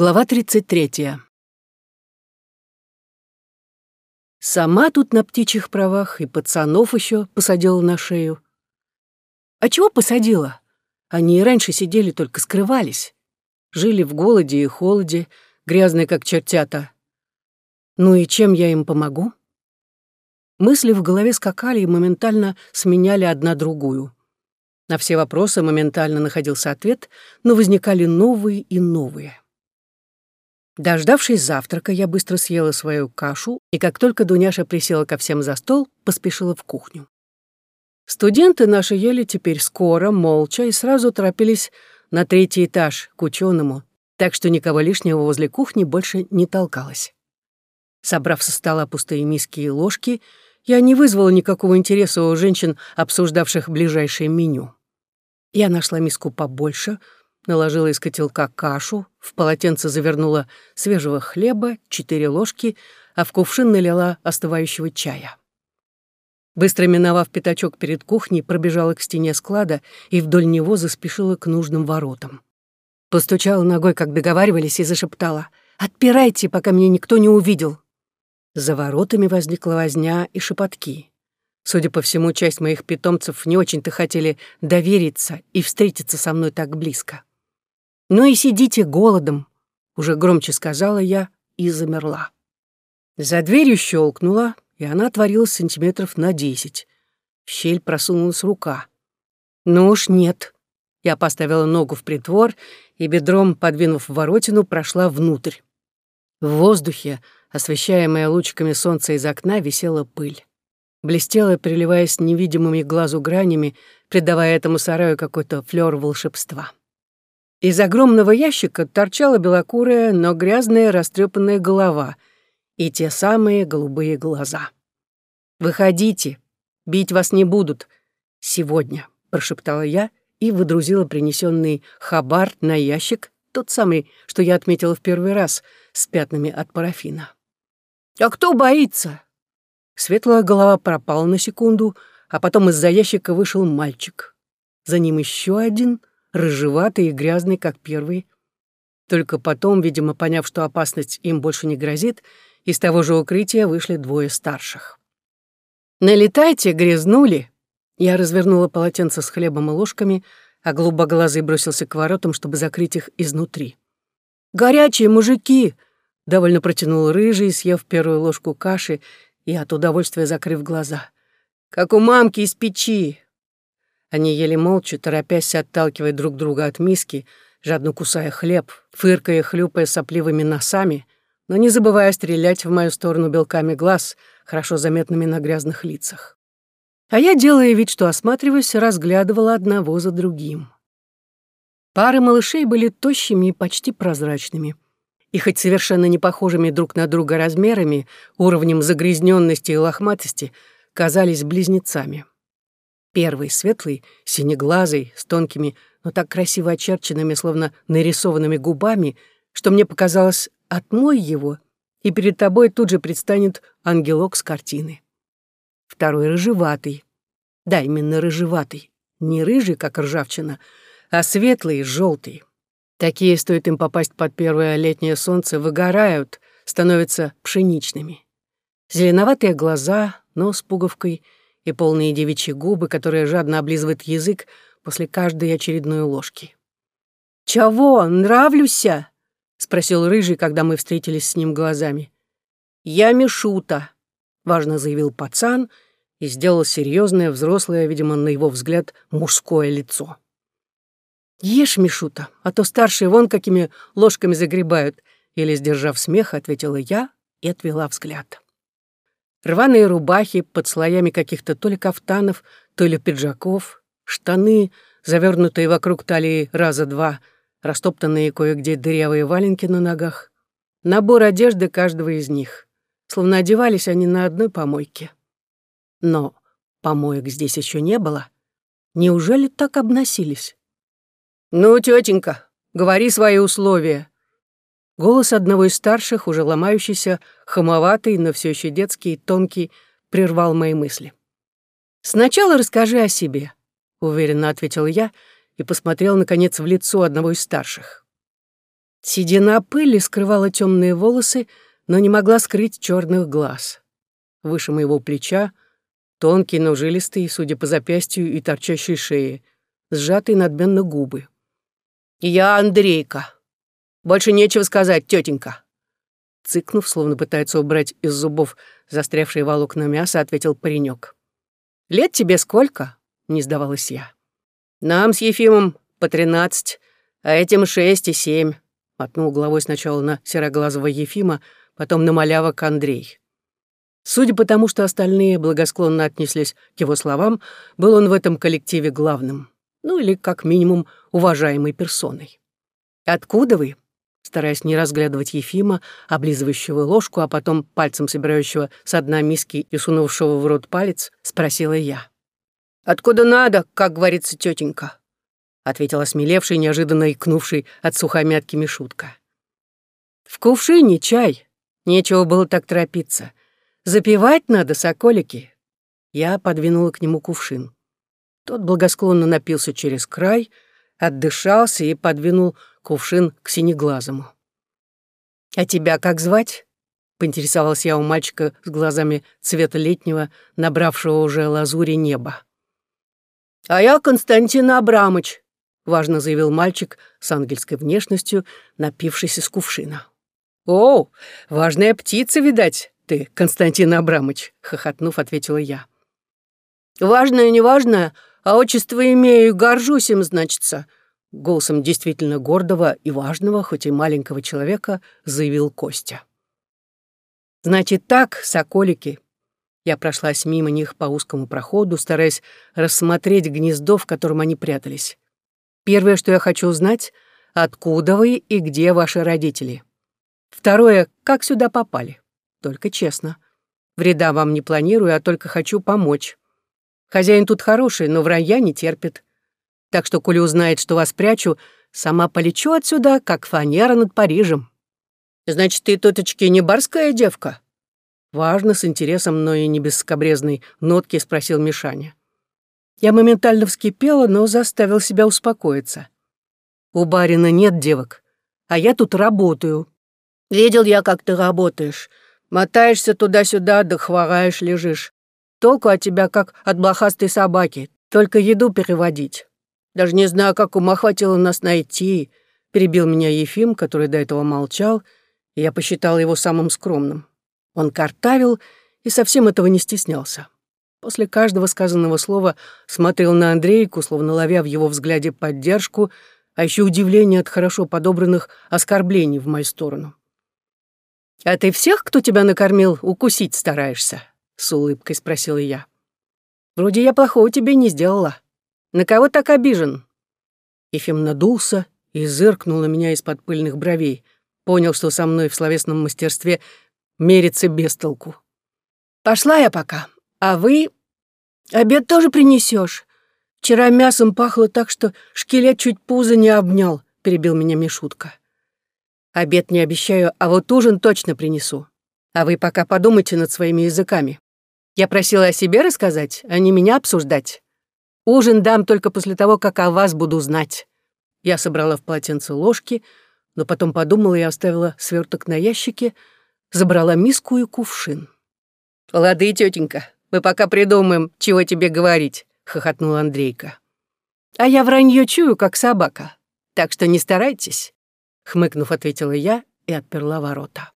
Глава 33. Сама тут на птичьих правах и пацанов еще посадила на шею. А чего посадила? Они и раньше сидели, только скрывались. Жили в голоде и холоде, грязные как чертята. Ну и чем я им помогу? Мысли в голове скакали и моментально сменяли одна другую. На все вопросы моментально находился ответ, но возникали новые и новые. Дождавшись завтрака, я быстро съела свою кашу, и как только Дуняша присела ко всем за стол, поспешила в кухню. Студенты наши ели теперь скоро, молча, и сразу торопились на третий этаж, к ученому, так что никого лишнего возле кухни больше не толкалось. Собрав со стола пустые миски и ложки, я не вызвала никакого интереса у женщин, обсуждавших ближайшее меню. Я нашла миску побольше — наложила из котелка кашу, в полотенце завернула свежего хлеба, четыре ложки, а в кувшин налила остывающего чая. Быстро миновав пятачок перед кухней, пробежала к стене склада и вдоль него заспешила к нужным воротам. Постучала ногой, как договаривались, и зашептала «Отпирайте, пока меня никто не увидел». За воротами возникла возня и шепотки. Судя по всему, часть моих питомцев не очень-то хотели довериться и встретиться со мной так близко. «Ну и сидите голодом», — уже громче сказала я и замерла. За дверью щелкнула, и она отворилась сантиметров на десять. В щель просунулась рука. «Ну уж нет». Я поставила ногу в притвор и, бедром подвинув воротину, прошла внутрь. В воздухе, освещаемая лучиками солнца из окна, висела пыль. Блестела, приливаясь невидимыми глазу гранями, придавая этому сараю какой-то флёр волшебства. Из огромного ящика торчала белокурая, но грязная растрепанная голова и те самые голубые глаза. «Выходите, бить вас не будут. Сегодня», — прошептала я и выдрузила принесенный хабар на ящик, тот самый, что я отметила в первый раз, с пятнами от парафина. «А кто боится?» Светлая голова пропала на секунду, а потом из-за ящика вышел мальчик. За ним еще один — рыжеватый и грязный, как первый. Только потом, видимо, поняв, что опасность им больше не грозит, из того же укрытия вышли двое старших. «Налетайте, грязнули!» Я развернула полотенце с хлебом и ложками, а голубоглазый бросился к воротам, чтобы закрыть их изнутри. «Горячие мужики!» — довольно протянул рыжий, съев первую ложку каши и от удовольствия закрыв глаза. «Как у мамки из печи! Они ели молча, торопясь отталкивая друг друга от миски, жадно кусая хлеб, фыркая, хлюпая сопливыми носами, но не забывая стрелять в мою сторону белками глаз, хорошо заметными на грязных лицах. А я, делая вид, что осматриваюсь, разглядывала одного за другим. Пары малышей были тощими и почти прозрачными. И хоть совершенно не похожими друг на друга размерами, уровнем загрязненности и лохматости, казались близнецами. Первый, светлый, синеглазый, с тонкими, но так красиво очерченными, словно нарисованными губами, что мне показалось, отмой его, и перед тобой тут же предстанет ангелок с картины. Второй рыжеватый. Да, именно рыжеватый. Не рыжий, как ржавчина, а светлый, желтый. Такие, стоит им попасть под первое летнее солнце, выгорают, становятся пшеничными. Зеленоватые глаза, нос с пуговкой — и полные девичьи губы, которые жадно облизывает язык после каждой очередной ложки. «Чего, нравлюся?» — спросил Рыжий, когда мы встретились с ним глазами. «Я Мишута», — важно заявил пацан и сделал серьезное, взрослое, видимо, на его взгляд, мужское лицо. «Ешь, Мишута, а то старшие вон какими ложками загребают», или, сдержав смех, ответила я и отвела взгляд. Рваные рубахи под слоями каких-то то ли кафтанов, то ли пиджаков, штаны, завернутые вокруг талии раза два, растоптанные кое-где дырявые валенки на ногах. Набор одежды каждого из них. Словно одевались они на одной помойке. Но помоек здесь еще не было. Неужели так обносились? «Ну, тетенька, говори свои условия», Голос одного из старших, уже ломающийся, хамоватый, но все еще детский, тонкий, прервал мои мысли. «Сначала расскажи о себе», — уверенно ответил я и посмотрел, наконец, в лицо одного из старших. Седина пыли скрывала темные волосы, но не могла скрыть черных глаз. Выше моего плеча тонкий, но жилистый, судя по запястью и торчащей шее, сжатые надменно губы. «Я Андрейка. Больше нечего сказать, тетенька». Цыкнув, словно пытается убрать из зубов застрявшие волокна мяса, ответил паренек. «Лет тебе сколько?» — не сдавалась я. «Нам с Ефимом по тринадцать, а этим шесть и семь», — мотнул головой сначала на сероглазого Ефима, потом на малявок Андрей. Судя по тому, что остальные благосклонно отнеслись к его словам, был он в этом коллективе главным, ну или, как минимум, уважаемой персоной. «Откуда вы?» Стараясь не разглядывать Ефима, облизывающего ложку, а потом пальцем собирающего с дна миски и сунувшего в рот палец, спросила я. «Откуда надо, как говорится тетенька?» ответила смелевший, неожиданно икнувший от сухомятки Мишутка. «В кувшине чай. Нечего было так торопиться. Запивать надо, соколики». Я подвинула к нему кувшин. Тот благосклонно напился через край, отдышался и подвинул кувшин к синеглазому. «А тебя как звать?» — поинтересовалась я у мальчика с глазами цвета летнего, набравшего уже лазури неба. «А я Константин Абрамыч», — важно заявил мальчик с ангельской внешностью, напившись из кувшина. «О, важная птица, видать, ты, Константин Абрамыч», — хохотнув, ответила я. «Важное, неважное, а отчество имею, горжусь им, значится», — голосом действительно гордого и важного, хоть и маленького человека, заявил Костя. «Значит так, соколики», я прошлась мимо них по узкому проходу, стараясь рассмотреть гнездо, в котором они прятались. Первое, что я хочу узнать, откуда вы и где ваши родители. Второе, как сюда попали. Только честно. Вреда вам не планирую, а только хочу помочь. Хозяин тут хороший, но вранья не терпит. Так что, коли узнает, что вас прячу, сама полечу отсюда, как фанера над Парижем. Значит, ты, тоточки, не барская девка? Важно, с интересом, но и не без скобрезной нотки спросил Мишаня. Я моментально вскипела, но заставил себя успокоиться. У барина нет девок, а я тут работаю. Видел я, как ты работаешь. Мотаешься туда-сюда, да хвораешь, лежишь. Толку от тебя, как от блохастой собаки, только еду переводить. Даже не знаю, как ума хватило нас найти, перебил меня Ефим, который до этого молчал, и я посчитал его самым скромным. Он картавил и совсем этого не стеснялся. После каждого сказанного слова смотрел на Андрейку, словно ловя в его взгляде поддержку, а еще удивление от хорошо подобранных оскорблений в мою сторону. «А ты всех, кто тебя накормил, укусить стараешься?» — с улыбкой спросила я. «Вроде я плохого тебе не сделала. На кого так обижен?» Ефим надулся и зыркнул на меня из-под пыльных бровей. Понял, что со мной в словесном мастерстве мериться без толку. «Пошла я пока. А вы... Обед тоже принесешь. Вчера мясом пахло так, что шкелет чуть пузо не обнял», — перебил меня Мишутка. «Обед не обещаю, а вот ужин точно принесу. А вы пока подумайте над своими языками. Я просила о себе рассказать, а не меня обсуждать. Ужин дам только после того, как о вас буду знать». Я собрала в полотенце ложки, но потом подумала и оставила сверток на ящике, — забрала миску и кувшин. «Лады, тетенька, мы пока придумаем, чего тебе говорить», — хохотнул Андрейка. «А я вранье чую, как собака, так что не старайтесь», — хмыкнув, ответила я и отперла ворота.